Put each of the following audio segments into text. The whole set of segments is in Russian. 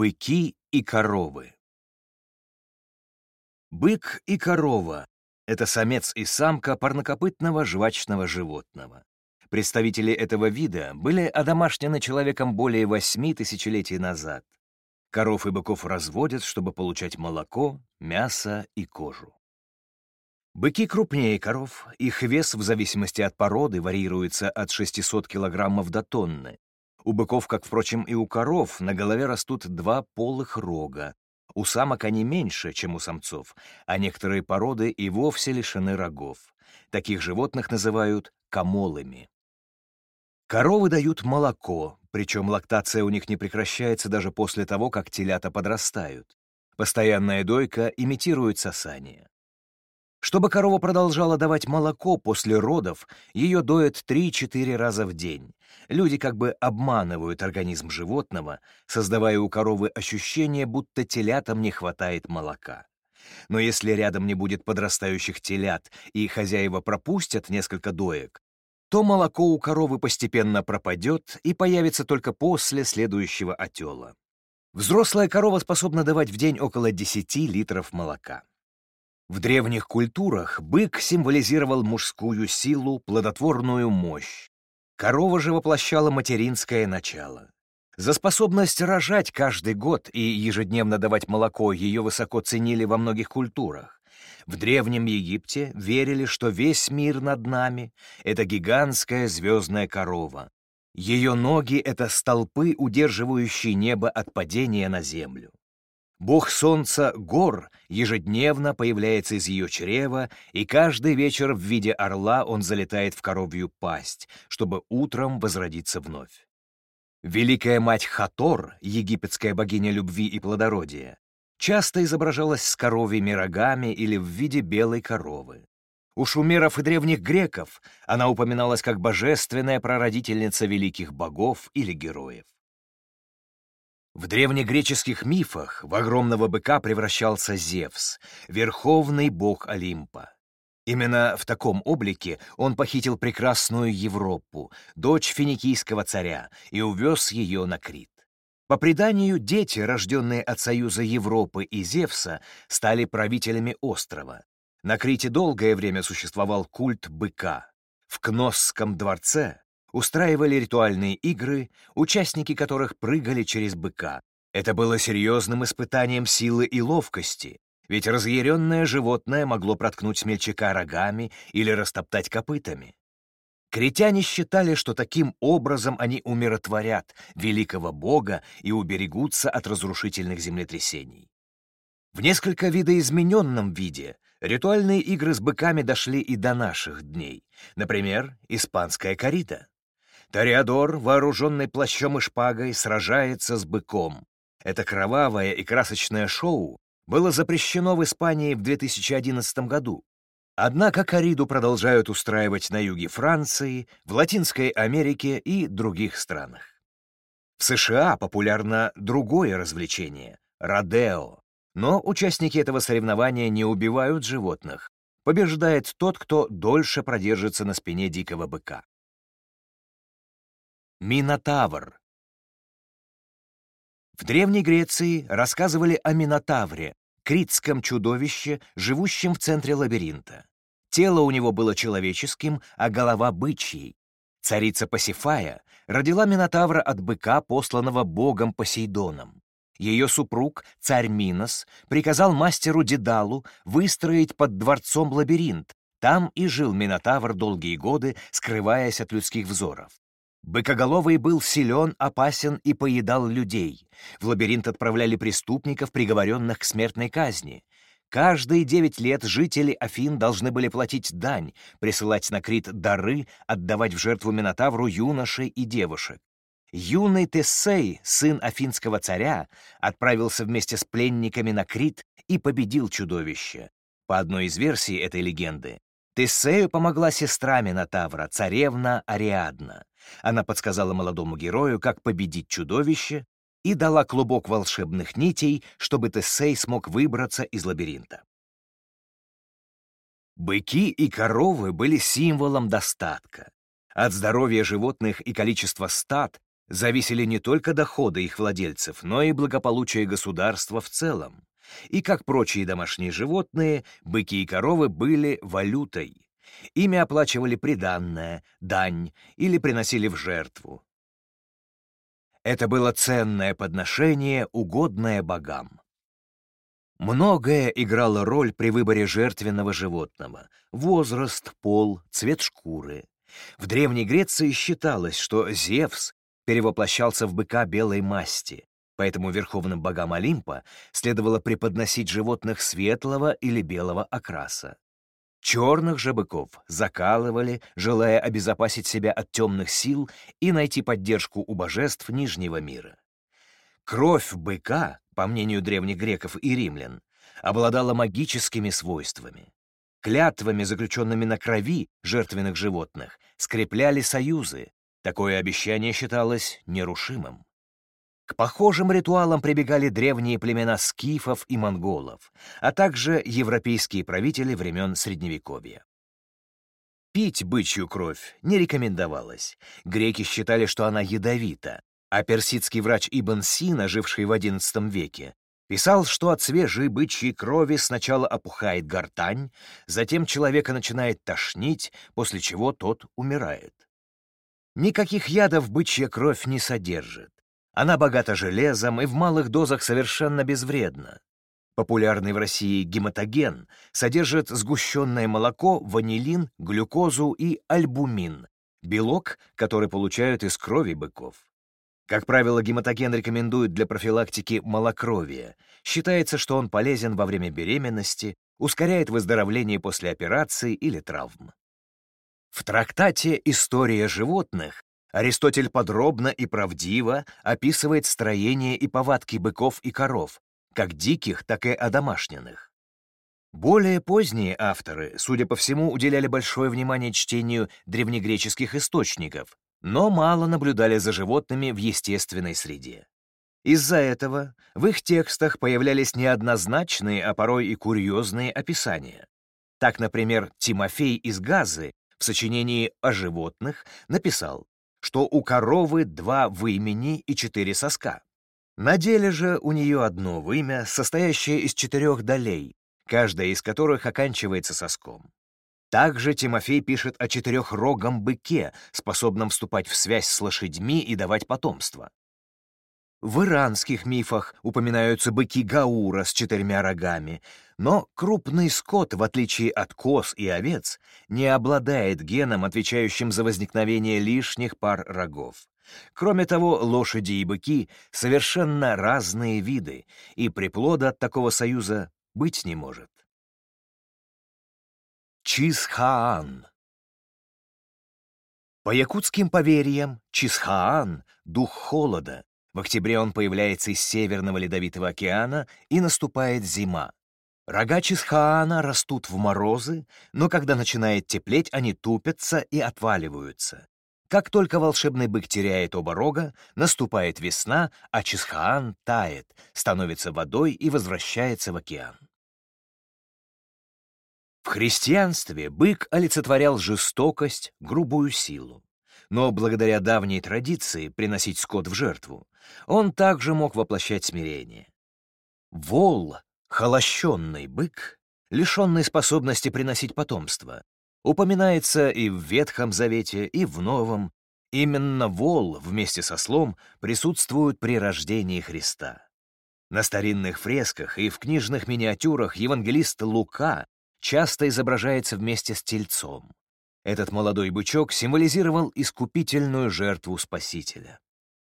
Быки и коровы Бык и корова — это самец и самка парнокопытного жвачного животного. Представители этого вида были одомашнены человеком более восьми тысячелетий назад. Коров и быков разводят, чтобы получать молоко, мясо и кожу. Быки крупнее коров, их вес в зависимости от породы варьируется от 600 килограммов до тонны. У быков, как, впрочем, и у коров, на голове растут два полых рога. У самок они меньше, чем у самцов, а некоторые породы и вовсе лишены рогов. Таких животных называют камолами. Коровы дают молоко, причем лактация у них не прекращается даже после того, как телята подрастают. Постоянная дойка имитирует сосание. Чтобы корова продолжала давать молоко после родов, ее доят 3-4 раза в день. Люди как бы обманывают организм животного, создавая у коровы ощущение, будто телятам не хватает молока. Но если рядом не будет подрастающих телят и хозяева пропустят несколько доек, то молоко у коровы постепенно пропадет и появится только после следующего отела. Взрослая корова способна давать в день около 10 литров молока. В древних культурах бык символизировал мужскую силу, плодотворную мощь. Корова же воплощала материнское начало. За способность рожать каждый год и ежедневно давать молоко ее высоко ценили во многих культурах. В Древнем Египте верили, что весь мир над нами — это гигантская звездная корова. Ее ноги — это столпы, удерживающие небо от падения на землю. Бог солнца Гор ежедневно появляется из ее чрева, и каждый вечер в виде орла он залетает в коровью пасть, чтобы утром возродиться вновь. Великая мать Хатор, египетская богиня любви и плодородия, часто изображалась с коровьими рогами или в виде белой коровы. У шумеров и древних греков она упоминалась как божественная прародительница великих богов или героев. В древнегреческих мифах в огромного быка превращался Зевс, верховный бог Олимпа. Именно в таком облике он похитил прекрасную Европу, дочь финикийского царя, и увез ее на Крит. По преданию, дети, рожденные от союза Европы и Зевса, стали правителями острова. На Крите долгое время существовал культ быка. В Кносском дворце устраивали ритуальные игры, участники которых прыгали через быка. Это было серьезным испытанием силы и ловкости, ведь разъяренное животное могло проткнуть смельчака рогами или растоптать копытами. Критяне считали, что таким образом они умиротворят великого бога и уберегутся от разрушительных землетрясений. В несколько видоизмененном виде ритуальные игры с быками дошли и до наших дней, например, испанская корита. Тореадор, вооруженный плащом и шпагой, сражается с быком. Это кровавое и красочное шоу было запрещено в Испании в 2011 году. Однако кориду продолжают устраивать на юге Франции, в Латинской Америке и других странах. В США популярно другое развлечение — родео. Но участники этого соревнования не убивают животных. Побеждает тот, кто дольше продержится на спине дикого быка. Минотавр. В Древней Греции рассказывали о Минотавре, критском чудовище, живущем в центре лабиринта. Тело у него было человеческим, а голова — бычьей. Царица Пасифая родила Минотавра от быка, посланного богом Посейдоном. Ее супруг, царь Минос, приказал мастеру Дедалу выстроить под дворцом лабиринт. Там и жил Минотавр долгие годы, скрываясь от людских взоров. Быкоголовый был силен, опасен и поедал людей. В лабиринт отправляли преступников, приговоренных к смертной казни. Каждые девять лет жители Афин должны были платить дань, присылать на Крит дары, отдавать в жертву Минотавру юношей и девушек. Юный Тессей, сын афинского царя, отправился вместе с пленниками на Крит и победил чудовище. По одной из версий этой легенды, Тесею помогла сестра Минотавра, царевна Ариадна. Она подсказала молодому герою, как победить чудовище, и дала клубок волшебных нитей, чтобы Тесей смог выбраться из лабиринта. Быки и коровы были символом достатка. От здоровья животных и количества стад зависели не только доходы их владельцев, но и благополучие государства в целом. И, как прочие домашние животные, быки и коровы были валютой. Ими оплачивали приданное, дань или приносили в жертву. Это было ценное подношение, угодное богам. Многое играло роль при выборе жертвенного животного — возраст, пол, цвет шкуры. В Древней Греции считалось, что Зевс перевоплощался в быка белой масти, поэтому верховным богам Олимпа следовало преподносить животных светлого или белого окраса. Черных же быков закалывали, желая обезопасить себя от темных сил и найти поддержку у божеств Нижнего мира. Кровь быка, по мнению древних греков и римлян, обладала магическими свойствами. Клятвами, заключенными на крови жертвенных животных, скрепляли союзы. Такое обещание считалось нерушимым. К похожим ритуалам прибегали древние племена скифов и монголов, а также европейские правители времен Средневековья. Пить бычью кровь не рекомендовалось. Греки считали, что она ядовита, а персидский врач Ибн Сина, живший в XI веке, писал, что от свежей бычьей крови сначала опухает гортань, затем человека начинает тошнить, после чего тот умирает. Никаких ядов бычья кровь не содержит. Она богата железом и в малых дозах совершенно безвредна. Популярный в России гематоген содержит сгущенное молоко, ванилин, глюкозу и альбумин, белок, который получают из крови быков. Как правило, гематоген рекомендуют для профилактики малокровия. Считается, что он полезен во время беременности, ускоряет выздоровление после операции или травм. В трактате «История животных» Аристотель подробно и правдиво описывает строение и повадки быков и коров, как диких, так и одомашненных. Более поздние авторы, судя по всему, уделяли большое внимание чтению древнегреческих источников, но мало наблюдали за животными в естественной среде. Из-за этого в их текстах появлялись неоднозначные, а порой и курьезные описания. Так, например, Тимофей из Газы в сочинении о животных написал что у коровы два вымени и четыре соска. На деле же у нее одно вымя, состоящее из четырех долей, каждая из которых оканчивается соском. Также Тимофей пишет о четырехрогом быке, способном вступать в связь с лошадьми и давать потомство. В иранских мифах упоминаются быки Гаура с четырьмя рогами, но крупный скот, в отличие от коз и овец, не обладает геном, отвечающим за возникновение лишних пар рогов. Кроме того, лошади и быки — совершенно разные виды, и приплода от такого союза быть не может. Чисхаан По якутским поверьям, Чисхаан — дух холода, в октябре он появляется из Северного Ледовитого океана, и наступает зима. Рога Чисхаана растут в морозы, но когда начинает теплеть, они тупятся и отваливаются. Как только волшебный бык теряет оба рога, наступает весна, а Чисхаан тает, становится водой и возвращается в океан. В христианстве бык олицетворял жестокость, грубую силу. Но благодаря давней традиции приносить скот в жертву, он также мог воплощать смирение. Вол, холощенный бык, лишенный способности приносить потомство, упоминается и в Ветхом Завете, и в Новом. Именно вол вместе со слом присутствуют при рождении Христа. На старинных фресках и в книжных миниатюрах евангелист Лука часто изображается вместе с тельцом. Этот молодой бычок символизировал искупительную жертву Спасителя.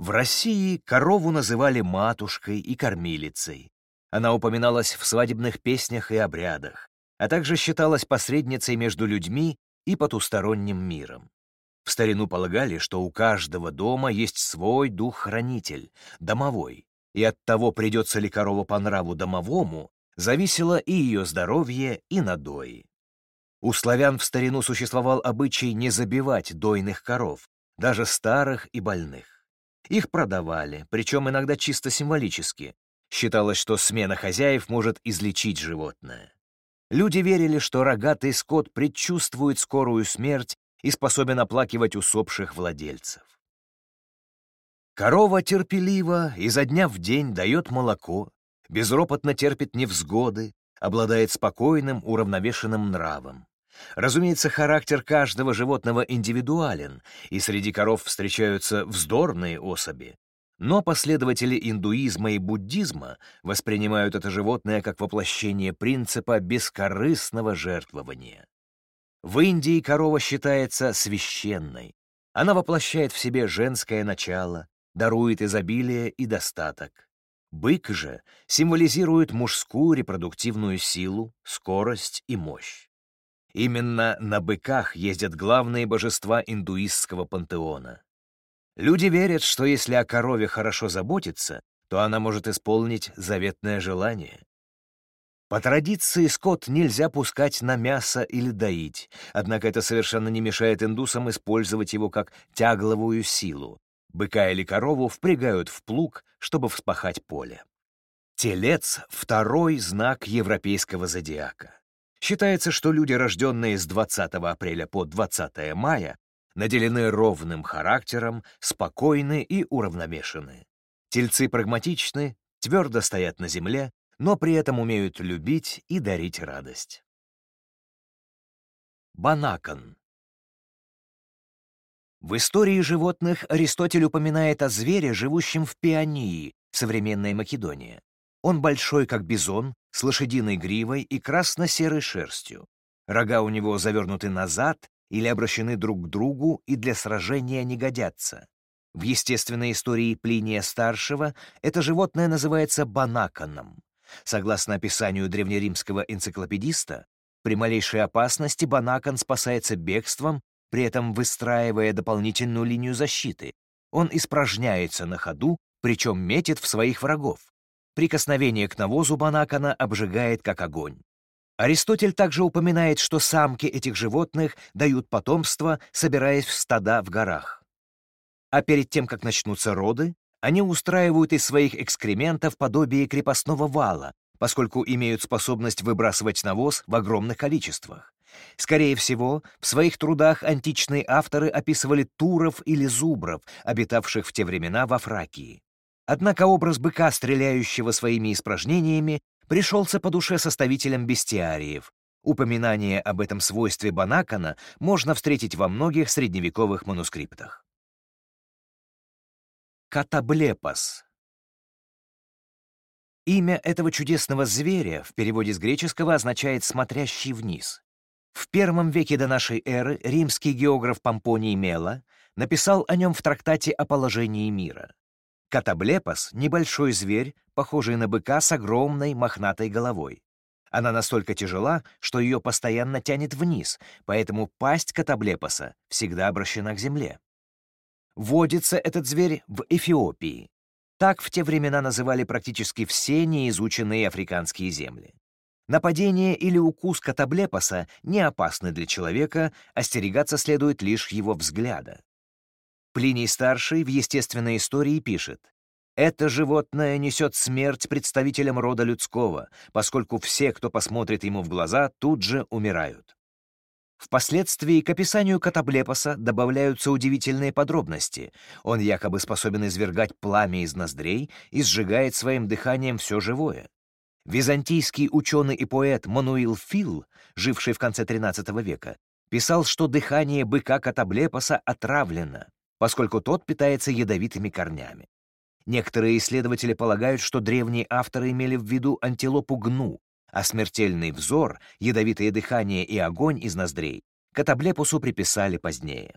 В России корову называли матушкой и кормилицей. Она упоминалась в свадебных песнях и обрядах, а также считалась посредницей между людьми и потусторонним миром. В старину полагали, что у каждого дома есть свой дух-хранитель, домовой, и от того, придется ли корова по нраву домовому, зависело и ее здоровье, и надои. У славян в старину существовал обычай не забивать дойных коров, даже старых и больных. Их продавали, причем иногда чисто символически. Считалось, что смена хозяев может излечить животное. Люди верили, что рогатый скот предчувствует скорую смерть и способен оплакивать усопших владельцев. Корова терпеливо изо дня в день дает молоко, безропотно терпит невзгоды, обладает спокойным, уравновешенным нравом. Разумеется, характер каждого животного индивидуален, и среди коров встречаются вздорные особи. Но последователи индуизма и буддизма воспринимают это животное как воплощение принципа бескорыстного жертвования. В Индии корова считается священной. Она воплощает в себе женское начало, дарует изобилие и достаток. Бык же символизирует мужскую репродуктивную силу, скорость и мощь. Именно на быках ездят главные божества индуистского пантеона. Люди верят, что если о корове хорошо заботиться, то она может исполнить заветное желание. По традиции скот нельзя пускать на мясо или доить, однако это совершенно не мешает индусам использовать его как тягловую силу. Быка или корову впрягают в плуг, чтобы вспахать поле. Телец — второй знак европейского зодиака. Считается, что люди, рожденные с 20 апреля по 20 мая, наделены ровным характером, спокойны и уравновешены. Тельцы прагматичны, твердо стоят на земле, но при этом умеют любить и дарить радость. Банакон В истории животных Аристотель упоминает о звере, живущем в Пионии, современной Македонии. Он большой, как бизон, с лошадиной гривой и красно-серой шерстью. Рога у него завернуты назад или обращены друг к другу и для сражения не годятся. В естественной истории Плиния-старшего это животное называется банаконом. Согласно описанию древнеримского энциклопедиста, при малейшей опасности банакон спасается бегством, при этом выстраивая дополнительную линию защиты. Он испражняется на ходу, причем метит в своих врагов. Прикосновение к навозу банакана обжигает как огонь. Аристотель также упоминает, что самки этих животных дают потомство, собираясь в стада в горах. А перед тем, как начнутся роды, они устраивают из своих экскрементов подобие крепостного вала, поскольку имеют способность выбрасывать навоз в огромных количествах. Скорее всего, в своих трудах античные авторы описывали туров или зубров, обитавших в те времена во Фракии. Однако образ быка, стреляющего своими испражнениями, пришелся по душе составителям бестиариев. Упоминание об этом свойстве Банакана можно встретить во многих средневековых манускриптах. Катаблепас Имя этого чудесного зверя в переводе с греческого означает «смотрящий вниз». В первом веке до нашей эры римский географ Помпоний Мела написал о нем в трактате о положении мира. Катаблепос — небольшой зверь, похожий на быка с огромной мохнатой головой. Она настолько тяжела, что ее постоянно тянет вниз, поэтому пасть катаблепоса всегда обращена к земле. Водится этот зверь в Эфиопии. Так в те времена называли практически все неизученные африканские земли. Нападение или укус катаблепоса не опасны для человека, остерегаться следует лишь его взгляда. Плиний-старший в естественной истории пишет, «Это животное несет смерть представителям рода людского, поскольку все, кто посмотрит ему в глаза, тут же умирают». Впоследствии к описанию катаблепоса добавляются удивительные подробности. Он якобы способен извергать пламя из ноздрей и сжигает своим дыханием все живое. Византийский ученый и поэт Мануил Фил, живший в конце XIII века, писал, что дыхание быка катаблепоса отравлено поскольку тот питается ядовитыми корнями. Некоторые исследователи полагают, что древние авторы имели в виду антилопу гну, а смертельный взор, ядовитое дыхание и огонь из ноздрей катаблепусу приписали позднее.